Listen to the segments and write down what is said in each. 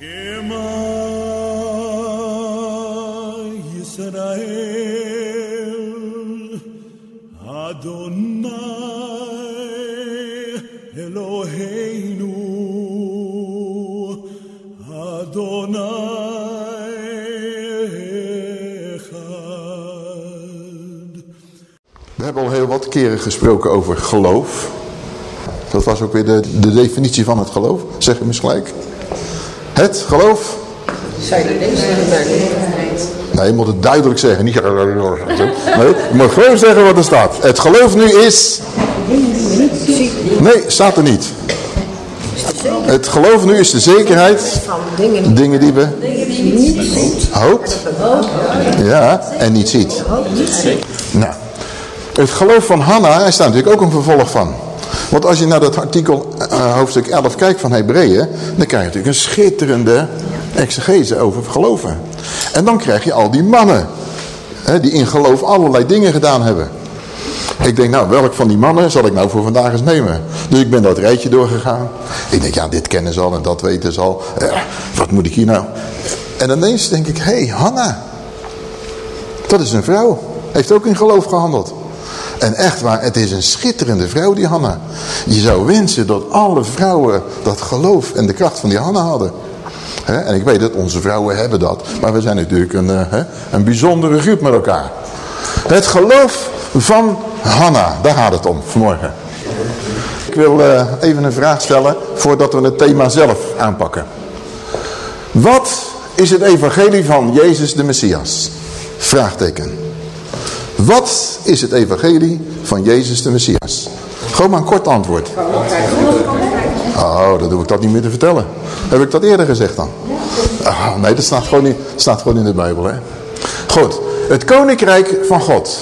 We hebben al heel wat keren gesproken over geloof. Dat was ook weer de, de definitie van het geloof. Zeg eens gelijk. Het geloof? Maar niet. Nee, je moet het duidelijk zeggen. Niet... Nee, je moet gewoon zeggen wat er staat. Het geloof nu is... Nee, staat er niet. Het geloof nu is de zekerheid. Van dingen Dingen die we hoopt. Ja, en niet ziet. Nou, het geloof van Hanna is daar natuurlijk ook een vervolg van. Want als je naar dat artikel hoofdstuk 11 kijkt van Hebreeën, dan krijg je natuurlijk een schitterende exegese over geloven. En dan krijg je al die mannen, hè, die in geloof allerlei dingen gedaan hebben. Ik denk, nou, welk van die mannen zal ik nou voor vandaag eens nemen? Dus ik ben dat rijtje doorgegaan. Ik denk, ja, dit kennen ze al en dat weten ze al. Eh, wat moet ik hier nou? En ineens denk ik, hé, hey, Hanna. Dat is een vrouw. Heeft ook in geloof gehandeld. En echt waar, het is een schitterende vrouw, die Hanna. Je zou wensen dat alle vrouwen dat geloof en de kracht van die Hanna hadden. En ik weet dat onze vrouwen hebben dat. Maar we zijn natuurlijk een, eh, een bijzondere groep met elkaar. Het geloof van Hanna, daar gaat het om vanmorgen. Ik wil eh, even een vraag stellen voordat we het thema zelf aanpakken. Wat is het evangelie van Jezus de Messias? Vraagteken. Is het evangelie van Jezus de Messias? Gewoon maar een kort antwoord. Oh, dan hoef ik dat niet meer te vertellen. Heb ik dat eerder gezegd dan? Ah, nee, dat staat gewoon, in, staat gewoon in de Bijbel. Hè? Goed, het koninkrijk van God.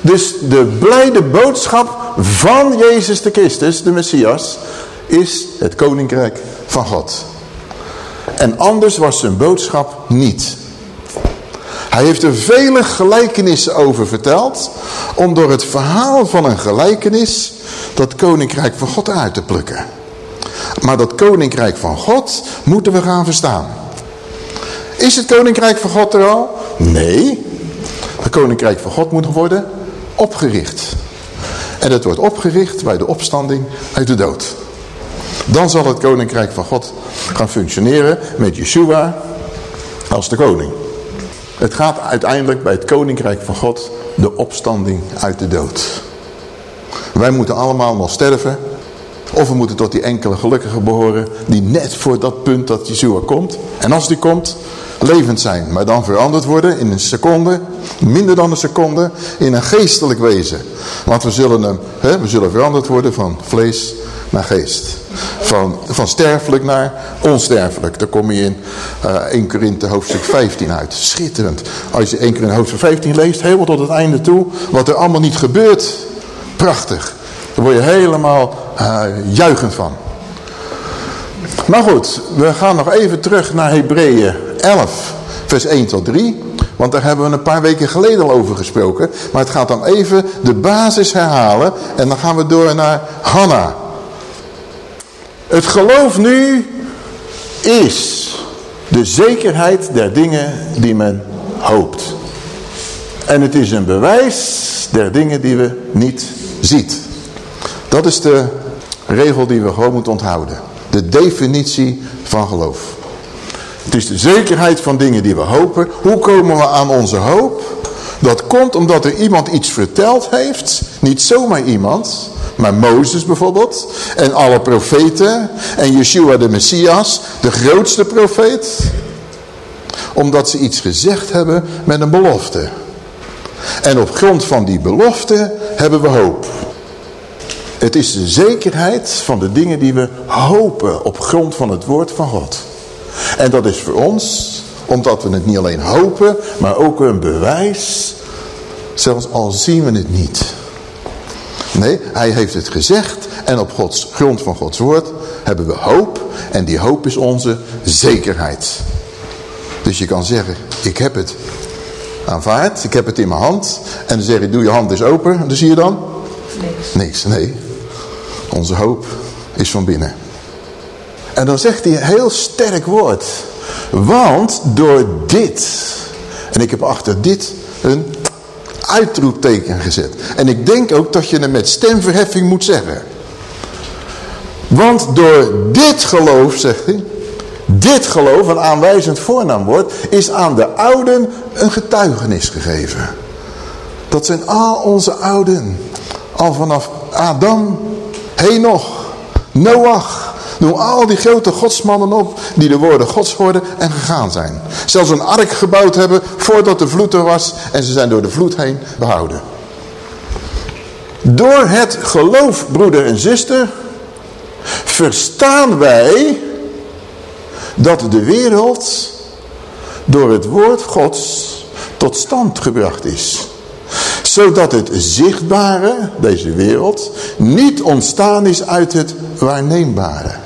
Dus de blijde boodschap van Jezus de Christus, de Messias, is het koninkrijk van God. En anders was zijn boodschap niet. Hij heeft er vele gelijkenissen over verteld, om door het verhaal van een gelijkenis dat koninkrijk van God uit te plukken. Maar dat koninkrijk van God moeten we gaan verstaan. Is het koninkrijk van God er al? Nee. Het koninkrijk van God moet worden opgericht. En het wordt opgericht bij de opstanding uit de dood. Dan zal het koninkrijk van God gaan functioneren met Yeshua als de koning. Het gaat uiteindelijk bij het koninkrijk van God de opstanding uit de dood. Wij moeten allemaal nog sterven. Of we moeten tot die enkele gelukkigen behoren die net voor dat punt dat Yeshua komt. En als die komt, levend zijn. Maar dan veranderd worden in een seconde, minder dan een seconde, in een geestelijk wezen. Want we zullen, hem, hè, we zullen veranderd worden van vlees naar geest. Van, van sterfelijk naar onsterfelijk. Daar kom je in uh, 1 Korinthe hoofdstuk 15 uit. Schitterend. Als je 1 Korinthe hoofdstuk 15 leest, helemaal tot het einde toe. Wat er allemaal niet gebeurt. Prachtig. Daar word je helemaal uh, juichend van. Maar goed, we gaan nog even terug naar Hebreeën 11, vers 1 tot 3. Want daar hebben we een paar weken geleden al over gesproken. Maar het gaat dan even de basis herhalen. En dan gaan we door naar Hanna. Het geloof nu is de zekerheid der dingen die men hoopt. En het is een bewijs der dingen die we niet ziet. Dat is de regel die we gewoon moeten onthouden. De definitie van geloof. Het is de zekerheid van dingen die we hopen. Hoe komen we aan onze hoop? Dat komt omdat er iemand iets verteld heeft. Niet zomaar iemand, maar Mozes bijvoorbeeld. En alle profeten. En Yeshua de Messias, de grootste profeet. Omdat ze iets gezegd hebben met een belofte. En op grond van die belofte hebben we hoop. Het is de zekerheid van de dingen die we hopen op grond van het woord van God. En dat is voor ons, omdat we het niet alleen hopen, maar ook een bewijs, zelfs al zien we het niet. Nee, hij heeft het gezegd en op Gods, grond van Gods woord hebben we hoop. En die hoop is onze zekerheid. Dus je kan zeggen, ik heb het aanvaard, ik heb het in mijn hand. En dan zeg je, doe je hand eens open. En dan zie je dan? Niks. Niks, nee. Onze hoop is van binnen. En dan zegt hij een heel sterk woord. Want door dit, en ik heb achter dit een uitroepteken gezet. En ik denk ook dat je het met stemverheffing moet zeggen. Want door dit geloof, zegt hij, dit geloof, een aanwijzend voornaamwoord, is aan de ouden een getuigenis gegeven. Dat zijn al onze ouden. Al vanaf Adam, Henoch, Noach. Noem al die grote godsmannen op die de woorden gods hoorden en gegaan zijn. Zelfs een ark gebouwd hebben voordat de vloed er was en ze zijn door de vloed heen behouden. Door het geloof, broeder en zuster, verstaan wij dat de wereld door het woord gods tot stand gebracht is. Zodat het zichtbare, deze wereld, niet ontstaan is uit het waarneembare.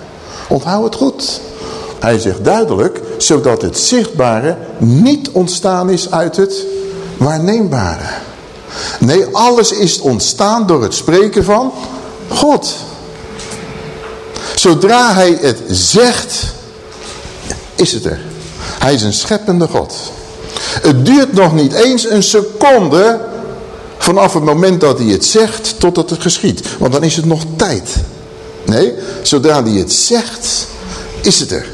Onthoud het goed. Hij zegt duidelijk, zodat het zichtbare niet ontstaan is uit het waarneembare. Nee, alles is ontstaan door het spreken van God. Zodra hij het zegt, is het er. Hij is een scheppende God. Het duurt nog niet eens een seconde vanaf het moment dat hij het zegt totdat het geschiet. Want dan is het nog tijd. Nee, zodra hij het zegt, is het er.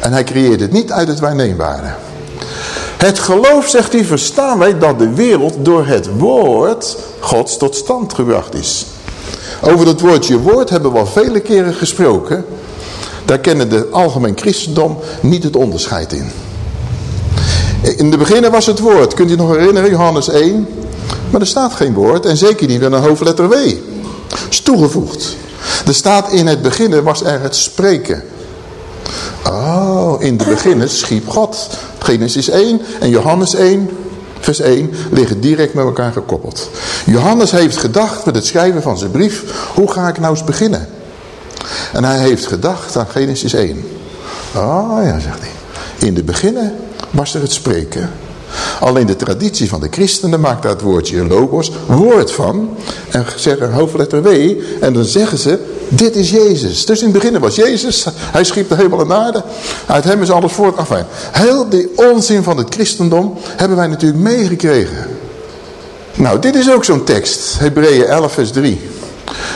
En hij creëert het niet uit het waarneembare. Het geloof, zegt hij, verstaan wij dat de wereld door het woord Gods tot stand gebracht is. Over dat woordje woord hebben we al vele keren gesproken. Daar kennen de algemeen christendom niet het onderscheid in. In de beginnen was het woord. Kunt u nog herinneren, Johannes 1? Maar er staat geen woord en zeker niet met een hoofdletter W. is toegevoegd. Er staat in het beginnen was er het spreken. Oh, in de beginnen schiep God. Genesis 1 en Johannes 1 vers 1 liggen direct met elkaar gekoppeld. Johannes heeft gedacht met het schrijven van zijn brief, hoe ga ik nou eens beginnen? En hij heeft gedacht aan Genesis 1. Oh ja, zegt hij. In de beginnen was er het spreken. Alleen de traditie van de christenen maakt daar het woordje logos woord van. En zegt een hoofdletter W. En dan zeggen ze, dit is Jezus. Dus in het begin was Jezus. Hij schiep de hemel en aarde. Uit hem is alles voort. Heel die onzin van het christendom hebben wij natuurlijk meegekregen. Nou, dit is ook zo'n tekst. Hebreeën 11 vers 3.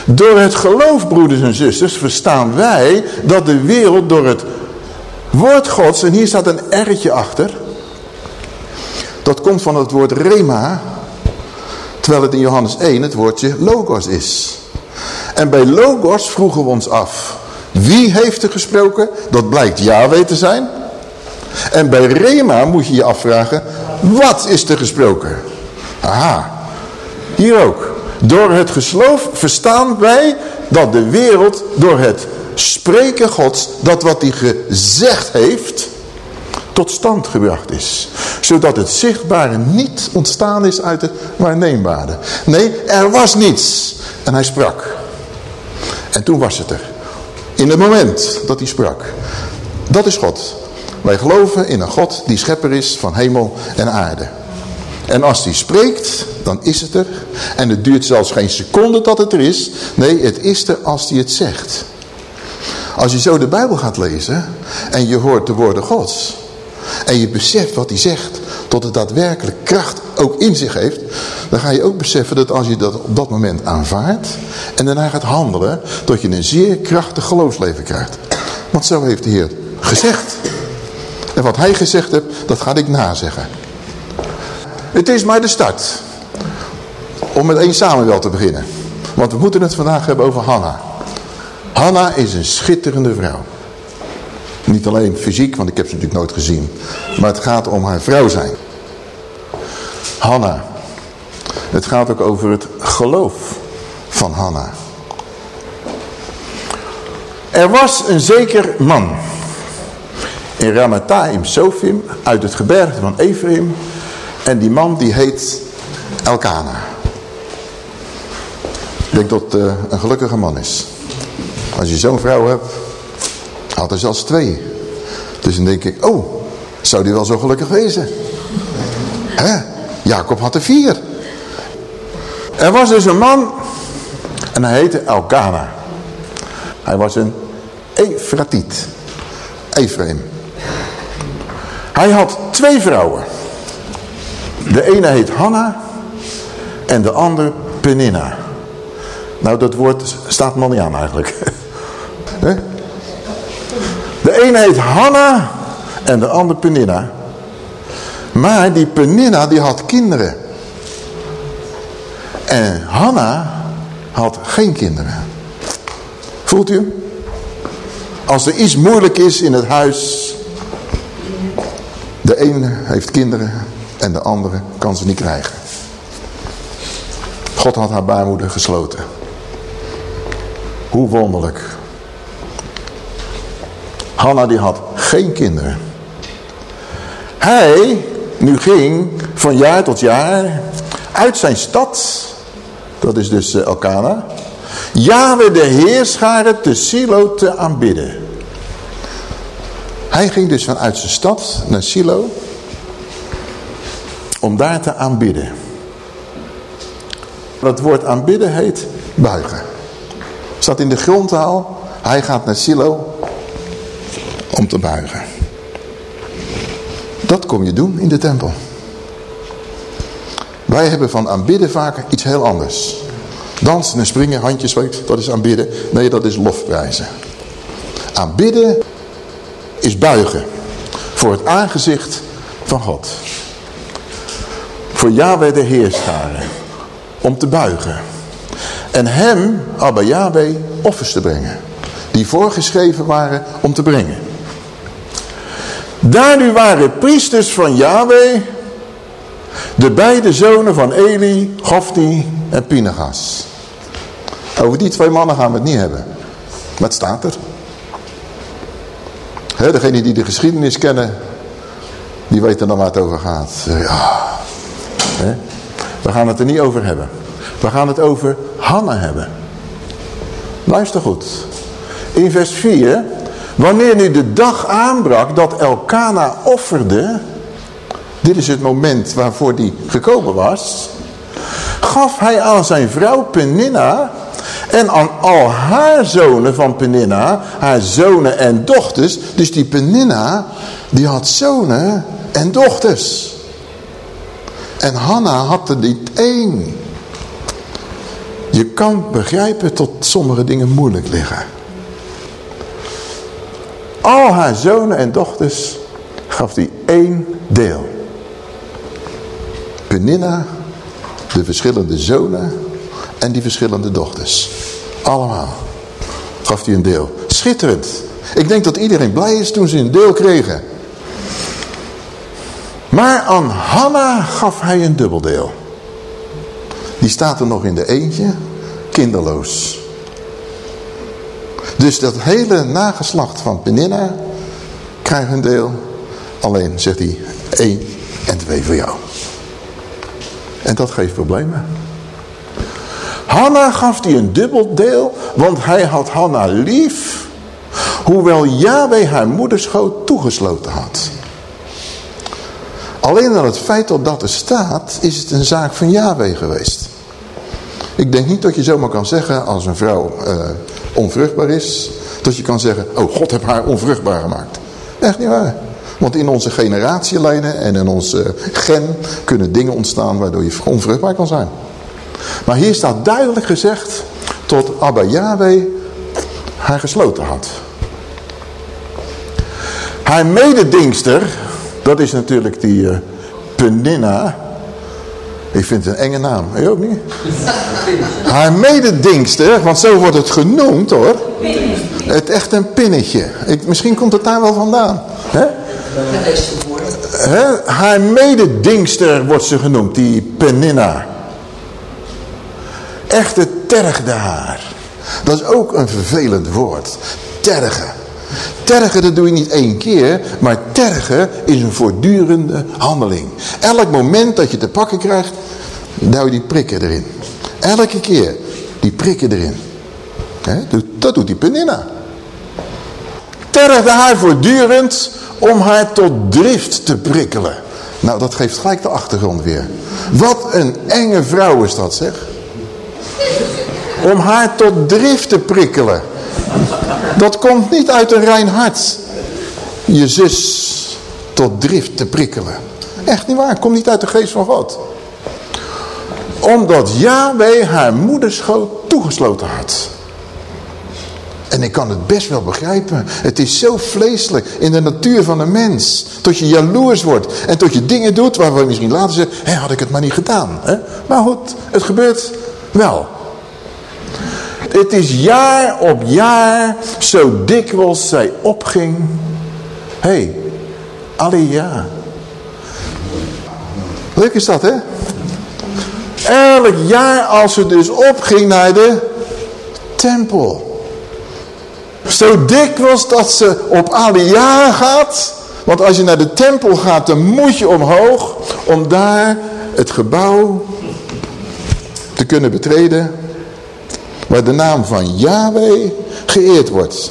Door het geloof, broeders en zusters, verstaan wij dat de wereld door het woord gods, en hier staat een R'tje achter, dat komt van het woord rema, terwijl het in Johannes 1 het woordje logos is. En bij logos vroegen we ons af, wie heeft er gesproken? Dat blijkt Yahweh te zijn. En bij rema moet je je afvragen, wat is er gesproken? Aha, hier ook. Door het geloof verstaan wij dat de wereld door het spreken gods, dat wat hij gezegd heeft, tot stand gebracht is. Zodat het zichtbare niet ontstaan is uit het waarneembare. Nee, er was niets. En hij sprak. En toen was het er. In het moment dat hij sprak. Dat is God. Wij geloven in een God die schepper is van hemel en aarde. En als hij spreekt, dan is het er. En het duurt zelfs geen seconde dat het er is. Nee, het is er als hij het zegt. Als je zo de Bijbel gaat lezen en je hoort de woorden Gods. En je beseft wat hij zegt, tot het daadwerkelijk kracht ook in zich heeft. Dan ga je ook beseffen dat als je dat op dat moment aanvaardt en daarna gaat handelen, dat je een zeer krachtig geloofsleven krijgt. Want zo heeft de Heer gezegd. En wat hij gezegd heeft, dat ga ik nazeggen. Het is maar de start. Om met één Samuel te beginnen. Want we moeten het vandaag hebben over Hanna. Hanna is een schitterende vrouw. Niet alleen fysiek, want ik heb ze natuurlijk nooit gezien. Maar het gaat om haar vrouw zijn. Hanna. Het gaat ook over het geloof van Hanna. Er was een zeker man. In Ramathaim Sofim, uit het gebergte van Ephraim. En die man die heet Elkana. Ik denk dat het uh, een gelukkige man is. Als je zo'n vrouw hebt, had er zelfs twee. Dus dan denk ik, oh, zou die wel zo gelukkig wezen? Hè? Jacob had er vier. Er was dus een man en hij heette Elkana. Hij was een Efratiet. Ephraim. Hij had twee vrouwen. De ene heet Hanna en de andere Peninna. Nou, dat woord staat man niet aan eigenlijk. De ene heet Hanna en de andere Peninna. Maar die Peninna die had kinderen. En Hanna had geen kinderen. Voelt u? Als er iets moeilijk is in het huis. De ene heeft kinderen en de andere kan ze niet krijgen. God had haar baarmoeder gesloten. Hoe wonderlijk. Hanna die had geen kinderen. Hij nu ging van jaar tot jaar uit zijn stad, dat is dus uh, Elkana, Yahweh de heerscharen te Silo te aanbidden. Hij ging dus vanuit zijn stad naar Silo om daar te aanbidden. Dat woord aanbidden heet buigen. Staat in de grondtaal, hij gaat naar Silo om te buigen. Dat kom je doen in de tempel. Wij hebben van aanbidden vaak iets heel anders. Dansen en springen, handjes, dat is aanbidden. Nee, dat is lofprijzen. Aanbidden is buigen voor het aangezicht van God. Voor Yahweh de Heerscharen. Om te buigen. En hem, Abba Yahweh, offers te brengen. Die voorgeschreven waren om te brengen. Daar nu waren priesters van Yahweh, de beide zonen van Eli, Gofti en Pinegas. Over die twee mannen gaan we het niet hebben. Het staat er. He, degene die de geschiedenis kennen, die weten dan waar het over gaat. Ja. He. We gaan het er niet over hebben. We gaan het over Hanna hebben. Luister goed. In vers 4 Wanneer nu de dag aanbrak dat Elkana offerde, dit is het moment waarvoor die gekomen was, gaf hij aan zijn vrouw Peninna en aan al haar zonen van Peninna, haar zonen en dochters, dus die Peninna, die had zonen en dochters. En Hanna had er niet één. Je kan begrijpen tot sommige dingen moeilijk liggen. Al haar zonen en dochters gaf hij één deel. Peninna, de verschillende zonen en die verschillende dochters. Allemaal gaf hij een deel. Schitterend. Ik denk dat iedereen blij is toen ze een deel kregen. Maar aan Hanna gaf hij een dubbeldeel. Die staat er nog in de eentje, kinderloos. Dus dat hele nageslacht van Peninna krijgt een deel. Alleen zegt hij één en twee voor jou. En dat geeft problemen. Hanna gaf hij een dubbel deel, want hij had Hanna lief, hoewel Yahweh haar moederschoot toegesloten had. Alleen al het feit dat dat er staat, is het een zaak van Yahweh geweest. Ik denk niet dat je zomaar kan zeggen als een vrouw uh, onvruchtbaar is, dat je kan zeggen, oh God heeft haar onvruchtbaar gemaakt. Echt niet waar. Want in onze generatielijnen en in onze gen kunnen dingen ontstaan waardoor je onvruchtbaar kan zijn. Maar hier staat duidelijk gezegd tot Abba Yahweh haar gesloten had. Haar mededingster, dat is natuurlijk die uh. Ik vind het een enge naam. Je ook niet? Haar mededingster, want zo wordt het genoemd hoor. Het echt een pinnetje. Ik, misschien komt het daar wel vandaan. Hè? Hè? Haar mededingster wordt ze genoemd, die Peninna. Echte tergde haar. Dat is ook een vervelend woord. Tergen. Tergen, dat doe je niet één keer, maar tergen is een voortdurende handeling. Elk moment dat je te pakken krijgt, duw je die prikken erin. Elke keer, die prikken erin. dat doet die Peninna. Tergde haar voortdurend om haar tot drift te prikkelen. Nou, dat geeft gelijk de achtergrond weer. Wat een enge vrouw is dat, zeg. Om haar tot drift te prikkelen. Dat komt niet uit een rein hart. je zus tot drift te prikkelen. Echt niet waar, komt niet uit de geest van God. Omdat Yahweh haar moederschoot toegesloten had. En ik kan het best wel begrijpen. Het is zo vleeselijk in de natuur van een mens. Tot je jaloers wordt. En tot je dingen doet waarvan je misschien later zegt. Hé, had ik het maar niet gedaan. Hè? Maar goed, het gebeurt wel. Het is jaar op jaar zo dikwijls zij opging. Hé, hey, Aliyah. Leuk is dat, hè? Elk jaar als ze dus opging naar de tempel. Zo dikwijls dat ze op Aliyah gaat. Want als je naar de tempel gaat, dan moet je omhoog. Om daar het gebouw te kunnen betreden. Waar de naam van Yahweh geëerd wordt.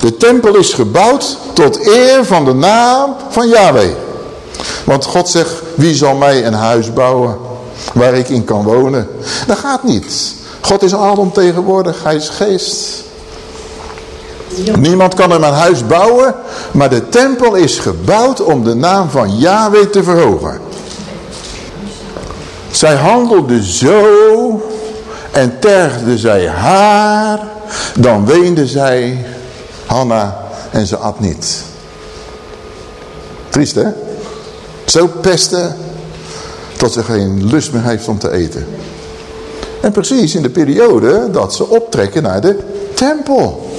De tempel is gebouwd tot eer van de naam van Yahweh. Want God zegt, wie zal mij een huis bouwen waar ik in kan wonen? Dat gaat niet. God is alomtegenwoordig, hij is geest. Niemand kan hem een huis bouwen, maar de tempel is gebouwd om de naam van Yahweh te verhogen. Zij handelde zo en tergde zij haar, dan weende zij Hanna en ze at niet. Triest hè? Zo pesten tot ze geen lust meer heeft om te eten. En precies in de periode dat ze optrekken naar de tempel.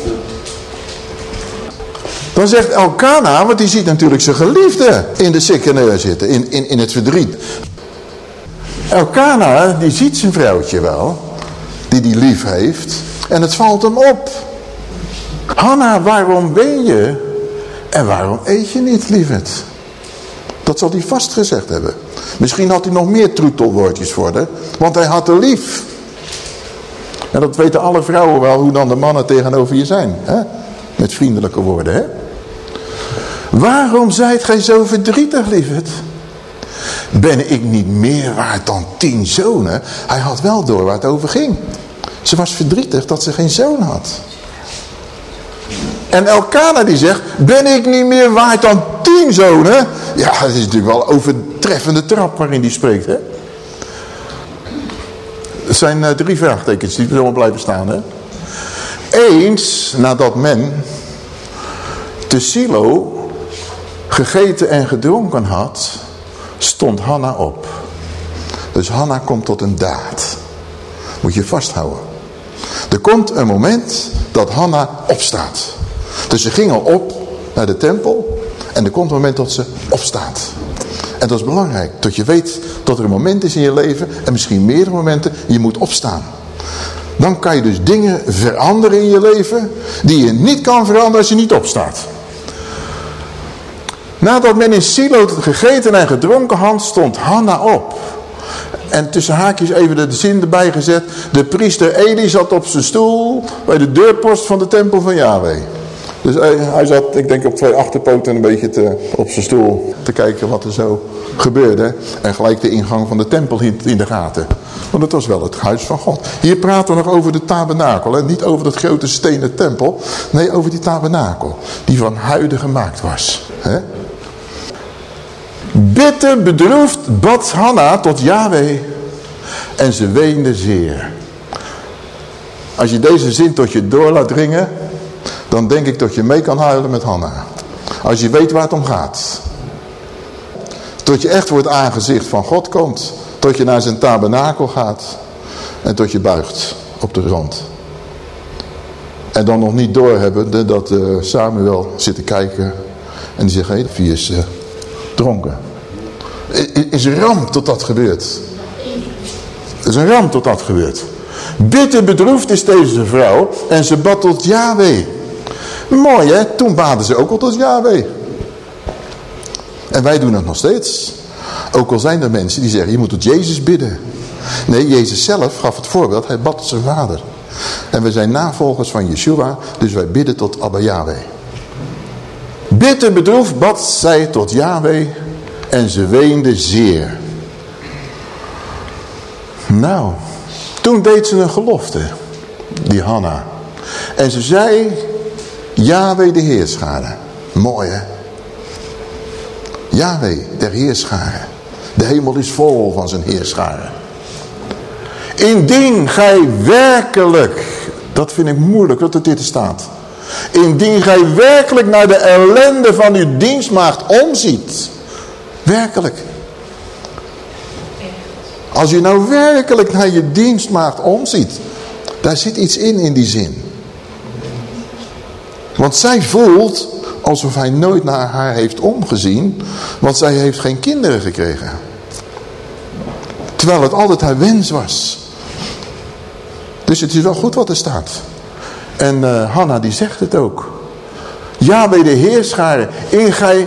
Dan zegt Elkana, want die ziet natuurlijk zijn geliefde in de sikkeneur zitten, in, in, in het verdriet. Elkana, die ziet zijn vrouwtje wel, die die lief heeft, en het valt hem op. Hanna, waarom ben je en waarom eet je niet, lieverd? Dat zal hij vast gezegd hebben. Misschien had hij nog meer troetelwoordjes voor haar, want hij had haar lief. En dat weten alle vrouwen wel, hoe dan de mannen tegenover je zijn. Hè? Met vriendelijke woorden, hè? Waarom zijt gij zo verdrietig, lieverd? Ben ik niet meer waard dan tien zonen? Hij had wel door waar het over ging. Ze was verdrietig dat ze geen zoon had. En Elkana die zegt, ben ik niet meer waard dan tien zonen? Ja, het is natuurlijk wel een overtreffende trap waarin die spreekt, hè? Er zijn uh, drie vraagtekens die zomaar blijven staan, hè? Eens nadat men te Silo gegeten en gedronken had, stond Hanna op. Dus Hanna komt tot een daad. Moet je vasthouden. Er komt een moment dat Hanna opstaat. Dus ze ging al op naar de tempel. En er komt een moment dat ze opstaat. En dat is belangrijk. Dat je weet dat er een moment is in je leven. En misschien meerdere momenten. Je moet opstaan. Dan kan je dus dingen veranderen in je leven. Die je niet kan veranderen als je niet opstaat. Nadat men in Silo gegeten en gedronken had, stond Hanna op. En tussen haakjes even de zin erbij gezet. De priester Eli zat op zijn stoel bij de deurpost van de tempel van Yahweh. Dus hij zat, ik denk op twee achterpoten een beetje te, op zijn stoel te kijken wat er zo gebeurde. En gelijk de ingang van de tempel in de gaten. Want het was wel het huis van God. Hier praten we nog over de tabernakel. Hè? Niet over dat grote stenen tempel. Nee, over die tabernakel. Die van huiden gemaakt was. Hè? Bitter bedroefd bad Hanna tot Yahweh. En ze weende zeer. Als je deze zin tot je door laat dringen dan denk ik dat je mee kan huilen met Hanna. Als je weet waar het om gaat. Tot je echt voor het aangezicht van God komt. Tot je naar zijn tabernakel gaat. En tot je buigt op de grond. En dan nog niet doorhebben dat uh, Samuel zit te kijken. En die zegt, hé, hey, wie is dronken. Is een ramp tot dat gebeurt. Het is een ramp tot dat gebeurt. Bitter bedroefd is deze vrouw. En ze bad tot Yahweh. Mooi hè, toen baden ze ook al tot Yahweh. En wij doen het nog steeds. Ook al zijn er mensen die zeggen, je moet tot Jezus bidden. Nee, Jezus zelf gaf het voorbeeld, hij bad tot zijn vader. En we zijn navolgers van Yeshua, dus wij bidden tot Abba Yahweh. Bitter bedroefd bad zij tot Yahweh en ze weende zeer. Nou, toen deed ze een gelofte, die Hanna. En ze zei Yahweh de Heerschade. Mooi hè? Yahweh der Heerschade. De hemel is vol van zijn Heerschade. Indien gij werkelijk, dat vind ik moeilijk dat het dit staat. Indien gij werkelijk naar de ellende van uw dienstmaagd omziet. Werkelijk. Als je nou werkelijk naar je dienstmaagd omziet. Daar zit iets in in die zin. Want zij voelt alsof hij nooit naar haar heeft omgezien. Want zij heeft geen kinderen gekregen. Terwijl het altijd haar wens was. Dus het is wel goed wat er staat. En uh, Hanna die zegt het ook. Ja, bij de heerscharen,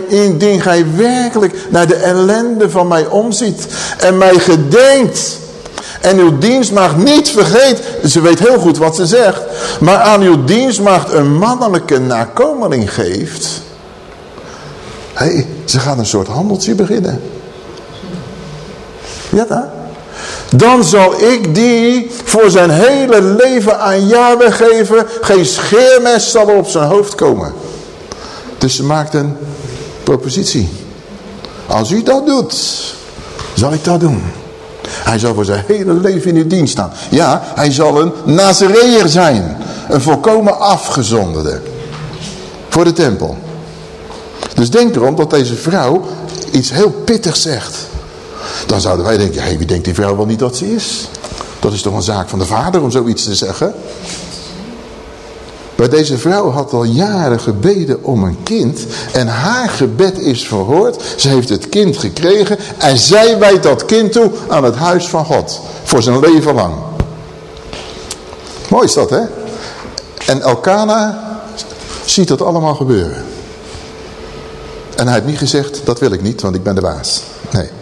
indien gij werkelijk naar de ellende van mij omziet en mij gedenkt en uw dienstmaagd niet vergeet, ze weet heel goed wat ze zegt, maar aan uw dienstmaagd een mannelijke nakomeling geeft, hey, ze gaat een soort handeltje beginnen. Ja, dat? Dan zal ik die voor zijn hele leven aan Yahweh geven. Geen scheermes zal op zijn hoofd komen. Dus ze maakt een propositie. Als u dat doet, zal ik dat doen. Hij zal voor zijn hele leven in de dienst staan. Ja, hij zal een Nazareër zijn. Een volkomen afgezonderde. Voor de tempel. Dus denk erom dat deze vrouw iets heel pittigs zegt. Dan zouden wij denken, hey, wie denkt die vrouw wel niet dat ze is? Dat is toch een zaak van de vader om zoiets te zeggen? Maar deze vrouw had al jaren gebeden om een kind. En haar gebed is verhoord. Ze heeft het kind gekregen. En zij wijdt dat kind toe aan het huis van God. Voor zijn leven lang. Mooi is dat, hè? En Elkana ziet dat allemaal gebeuren. En hij heeft niet gezegd, dat wil ik niet, want ik ben de baas. Nee.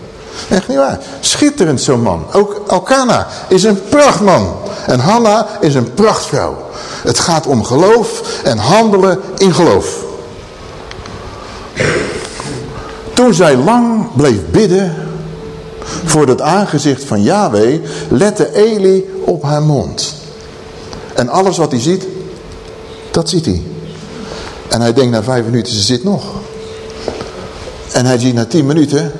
Echt niet waar. Schitterend zo'n man. Ook Elkana is een prachtman. En Hanna is een prachtvrouw. Het gaat om geloof en handelen in geloof. Toen zij lang bleef bidden voor het aangezicht van Yahweh, lette Eli op haar mond. En alles wat hij ziet, dat ziet hij. En hij denkt na vijf minuten, ze zit nog. En hij ziet na tien minuten,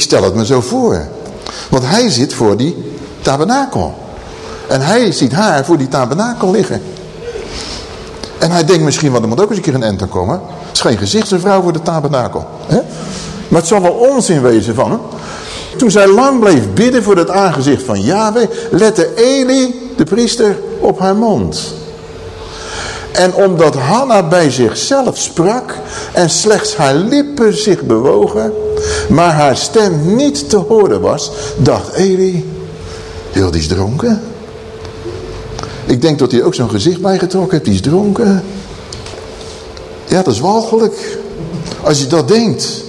ik stel het me zo voor. Want hij zit voor die tabernakel. En hij ziet haar voor die tabernakel liggen. En hij denkt misschien, want er moet ook eens een keer een enter komen. Het is geen gezichtsvrouw voor de tabernakel. Hè? Maar het zal wel onzin wezen van. Toen zij lang bleef bidden voor het aangezicht van Yahweh, lette Eli, de priester, op haar mond. En omdat Hanna bij zichzelf sprak en slechts haar lippen zich bewogen, maar haar stem niet te horen was, dacht Eli, heel die is dronken. Ik denk dat hij ook zo'n gezicht bijgetrokken heeft, die is dronken. Ja, dat is walgelijk. Als je dat denkt,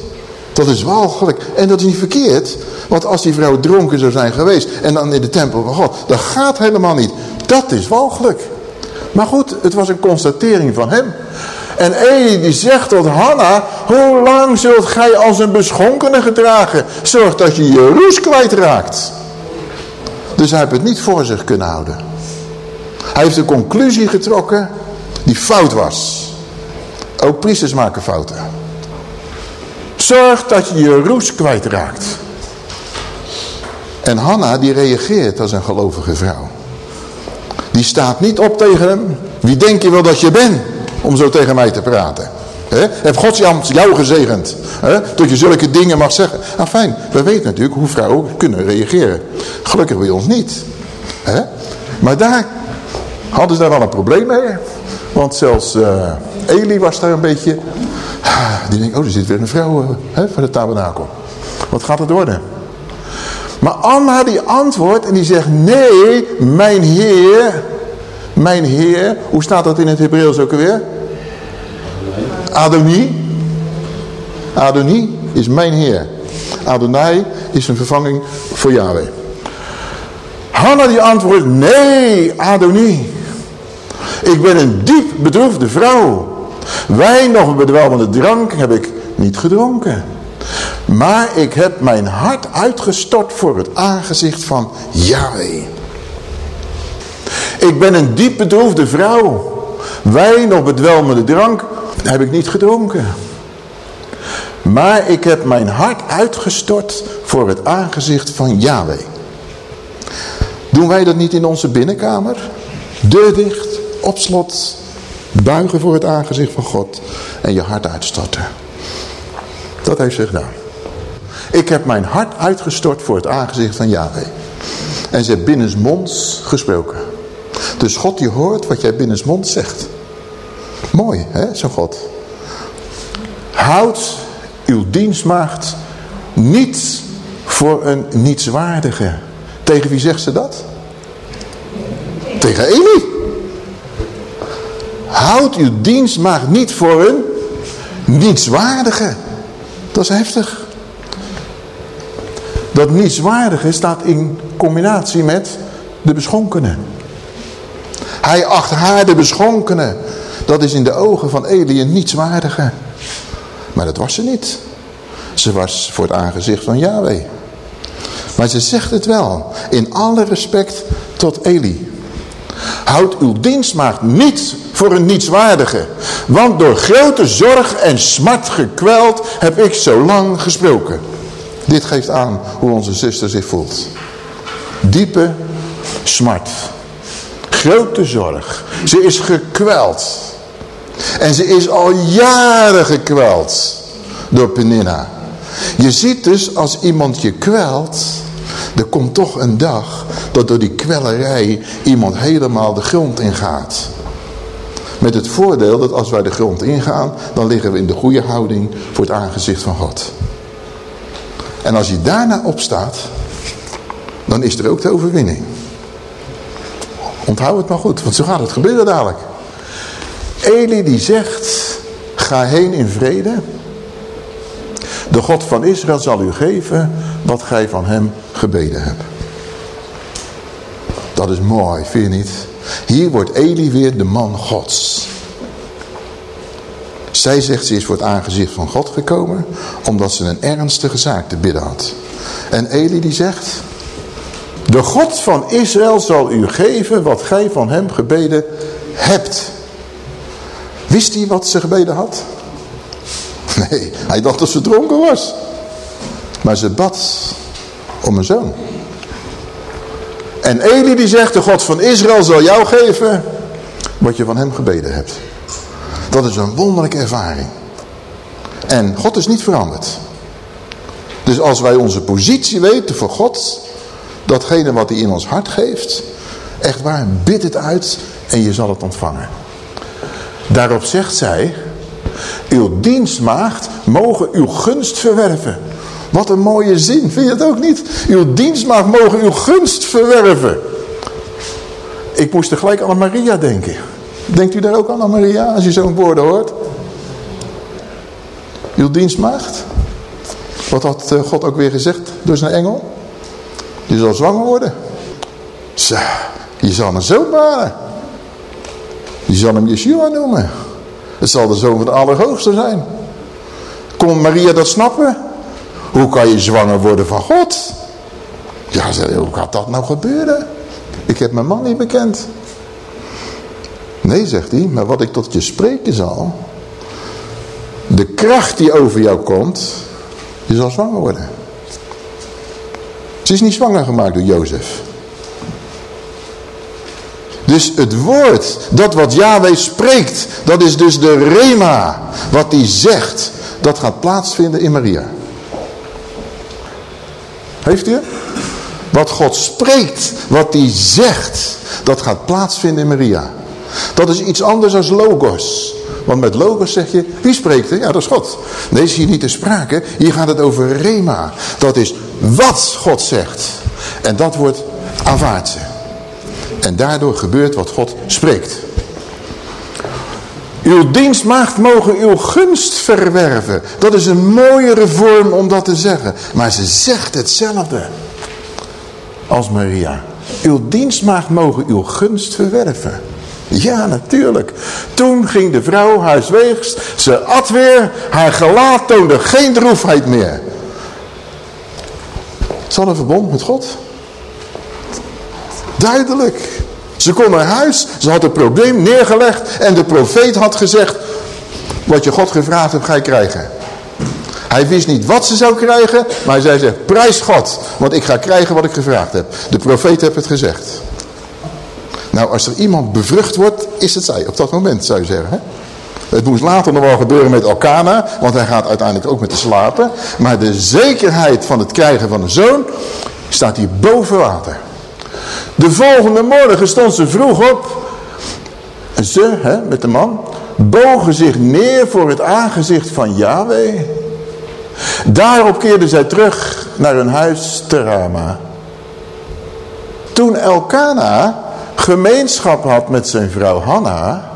dat is walgelijk. En dat is niet verkeerd, want als die vrouw dronken zou zijn geweest en dan in de tempel van God, dat gaat helemaal niet. Dat is walgelijk. Maar goed, het was een constatering van hem. En Eli die zegt tot Hanna, hoe lang zult gij als een beschonkene gedragen? Zorg dat je je roes kwijtraakt. Dus hij heeft het niet voor zich kunnen houden. Hij heeft een conclusie getrokken die fout was. Ook priesters maken fouten. Zorg dat je je roes kwijtraakt. En Hanna die reageert als een gelovige vrouw. Die staat niet op tegen hem. Wie denk je wel dat je bent om zo tegen mij te praten? He? Heeft God jou gezegend? He? Dat je zulke dingen mag zeggen. Nou fijn, we weten natuurlijk hoe vrouwen kunnen reageren. Gelukkig bij ons niet. He? Maar daar hadden ze daar wel een probleem mee. Want zelfs uh, Eli was daar een beetje... Die denkt, oh er zit weer een vrouw uh, voor de tabernakel. Wat gaat het worden? Maar Anna die antwoordt en die zegt, nee, mijn Heer, mijn Heer, hoe staat dat in het Hebreeuws ook alweer? Adoni. Adoni is mijn Heer. Adonai is een vervanging voor Yahweh. Hanna die antwoordt, nee, Adoni. Ik ben een diep bedroefde vrouw. Wijn of bedwelmende drank heb ik niet gedronken. Maar ik heb mijn hart uitgestort voor het aangezicht van Yahweh. Ik ben een diep bedroefde vrouw. Wijn of bedwelmende drank heb ik niet gedronken. Maar ik heb mijn hart uitgestort voor het aangezicht van Yahweh. Doen wij dat niet in onze binnenkamer? Deur dicht, op slot, buigen voor het aangezicht van God en je hart uitstorten. Dat heeft ze gedaan. Ik heb mijn hart uitgestort voor het aangezicht van Yahweh. En ze heeft binnensmonds gesproken. Dus God die hoort wat jij binnensmonds zegt. Mooi, hè, zo'n God. Houd uw dienstmaagd niet voor een nietswaardige. Tegen wie zegt ze dat? Tegen Eli. Houd uw dienstmaagd niet voor een nietswaardige. Dat is heftig. Dat nietswaardige staat in combinatie met de beschonkene. Hij acht haar de beschonkene. Dat is in de ogen van Eli een nietswaardige. Maar dat was ze niet. Ze was voor het aangezicht van Yahweh. Maar ze zegt het wel. In alle respect tot Eli. Houd uw dienstmaagd niet voor een nietswaardige. Want door grote zorg en smart gekweld heb ik zo lang gesproken. Dit geeft aan hoe onze zuster zich voelt. Diepe smart. Grote zorg. Ze is gekweld. En ze is al jaren gekweld door Peninna. Je ziet dus als iemand je kwelt, er komt toch een dag dat door die kwellerij iemand helemaal de grond ingaat. Met het voordeel dat als wij de grond ingaan, dan liggen we in de goede houding voor het aangezicht van God. En als je daarna opstaat, dan is er ook de overwinning. Onthoud het maar goed, want zo gaat het gebeuren dadelijk. Eli die zegt, ga heen in vrede. De God van Israël zal u geven wat gij van hem gebeden hebt. Dat is mooi, vind je niet? Hier wordt Eli weer de man gods. Zij zegt ze is voor het aangezicht van God gekomen omdat ze een ernstige zaak te bidden had. En Eli die zegt, de God van Israël zal u geven wat gij van hem gebeden hebt. Wist hij wat ze gebeden had? Nee, hij dacht dat ze dronken was. Maar ze bad om een zoon. En Eli die zegt, de God van Israël zal jou geven wat je van hem gebeden hebt. Dat is een wonderlijke ervaring. En God is niet veranderd. Dus als wij onze positie weten voor God, datgene wat hij in ons hart geeft, echt waar, bid het uit en je zal het ontvangen. Daarop zegt zij, uw dienstmaagd mogen uw gunst verwerven. Wat een mooie zin, vind je het ook niet? Uw dienstmaagd mogen uw gunst verwerven. Ik moest er gelijk aan Maria denken. Denkt u daar ook aan, Maria, als je zo'n woorden hoort? Uw dienstmaagd? Wat had eh, God ook weer gezegd door zijn engel? Je zal zwanger worden. Je zal een zoon baren. Je zal hem Yeshua noemen. Het zal de zoon van de Allerhoogste zijn. Kon Maria dat snappen? Hoe kan je zwanger worden van God? Ja, zei, hoe gaat dat nou gebeuren? Ik heb mijn man niet bekend. Nee, zegt hij, maar wat ik tot je spreken zal... De kracht die over jou komt, je zal zwanger worden. Ze is niet zwanger gemaakt door Jozef. Dus het woord, dat wat Yahweh spreekt, dat is dus de rema. Wat hij zegt, dat gaat plaatsvinden in Maria. Heeft u? Wat God spreekt, wat hij zegt, dat gaat plaatsvinden in Maria. Dat is iets anders dan logos. Want met logos zeg je, wie spreekt er? Ja, dat is God. Nee, is hier niet te sprake. Hier gaat het over rema. Dat is wat God zegt. En dat wordt aanvaard ze. En daardoor gebeurt wat God spreekt. Uw dienstmaagd mogen uw gunst verwerven. Dat is een mooiere vorm om dat te zeggen. Maar ze zegt hetzelfde als Maria. Uw dienstmaagd mogen uw gunst verwerven. Ja, natuurlijk. Toen ging de vrouw haar. Ze at weer. Haar gelaat toonde geen droefheid meer. Ze hadden verbond met God. Duidelijk. Ze kon naar huis, ze had het probleem neergelegd en de profeet had gezegd, wat je God gevraagd hebt ga je krijgen. Hij wist niet wat ze zou krijgen, maar zij zegt, prijs God, want ik ga krijgen wat ik gevraagd heb. De profeet heeft het gezegd. Nou, als er iemand bevrucht wordt, is het zij. Op dat moment, zou je zeggen. Hè? Het moest later nog wel gebeuren met Elkana, want hij gaat uiteindelijk ook met de slapen. Maar de zekerheid van het krijgen van een zoon staat hier boven water. De volgende morgen stond ze vroeg op. En ze, hè, met de man, bogen zich neer voor het aangezicht van Yahweh. Daarop keerden zij terug naar hun huis te Rama. Toen Elkana gemeenschap had met zijn vrouw Hanna,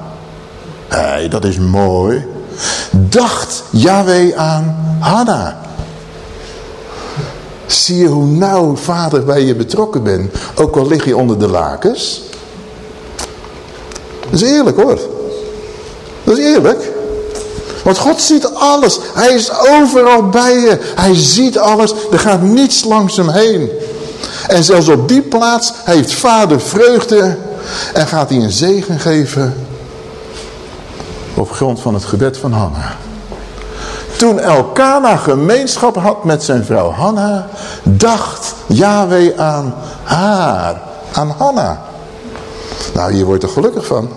hey, dat is mooi, dacht Yahweh aan Hanna. Zie je hoe nauw vader bij je betrokken bent, ook al lig je onder de lakens? Dat is eerlijk hoor. Dat is eerlijk. Want God ziet alles. Hij is overal bij je. Hij ziet alles. Er gaat niets langs hem heen. En zelfs op die plaats heeft vader vreugde en gaat hij een zegen geven op grond van het gebed van Hanna. Toen Elkana gemeenschap had met zijn vrouw Hanna, dacht Yahweh aan haar, aan Hanna. Nou, hier wordt er gelukkig van.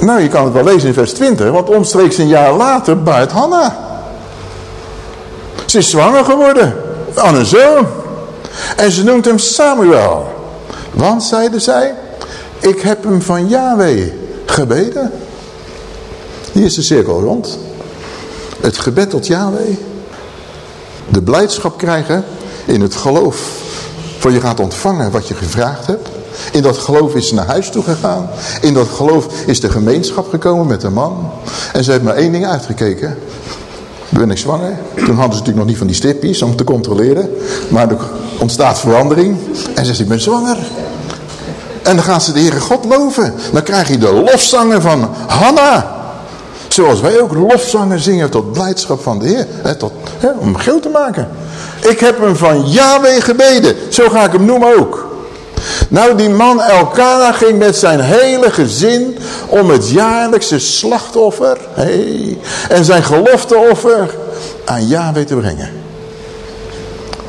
Nou, je kan het wel lezen in vers 20, want omstreeks een jaar later baart Hanna. Ze is zwanger geworden aan een zoon. En ze noemt hem Samuel. Want, zeiden zij, ik heb hem van Yahweh gebeden. Hier is de cirkel rond. Het gebed tot Yahweh. De blijdschap krijgen in het geloof. Voor je gaat ontvangen wat je gevraagd hebt. In dat geloof is ze naar huis toe gegaan. In dat geloof is de gemeenschap gekomen met de man. En ze heeft maar één ding uitgekeken. Ben ik zwanger? Toen hadden ze natuurlijk nog niet van die stippies om te controleren. Maar er ontstaat verandering. En ze zegt, ik ben zwanger. En dan gaan ze de Heere God loven. Dan krijg je de lofzangen van Hanna. Zoals wij ook lofzangen zingen tot blijdschap van de Heer. Tot, om geel te maken. Ik heb hem van Yahweh gebeden. Zo ga ik hem noemen ook. Nou, die man Elkana ging met zijn hele gezin om het jaarlijkse slachtoffer en zijn gelofteoffer aan Yahweh te brengen.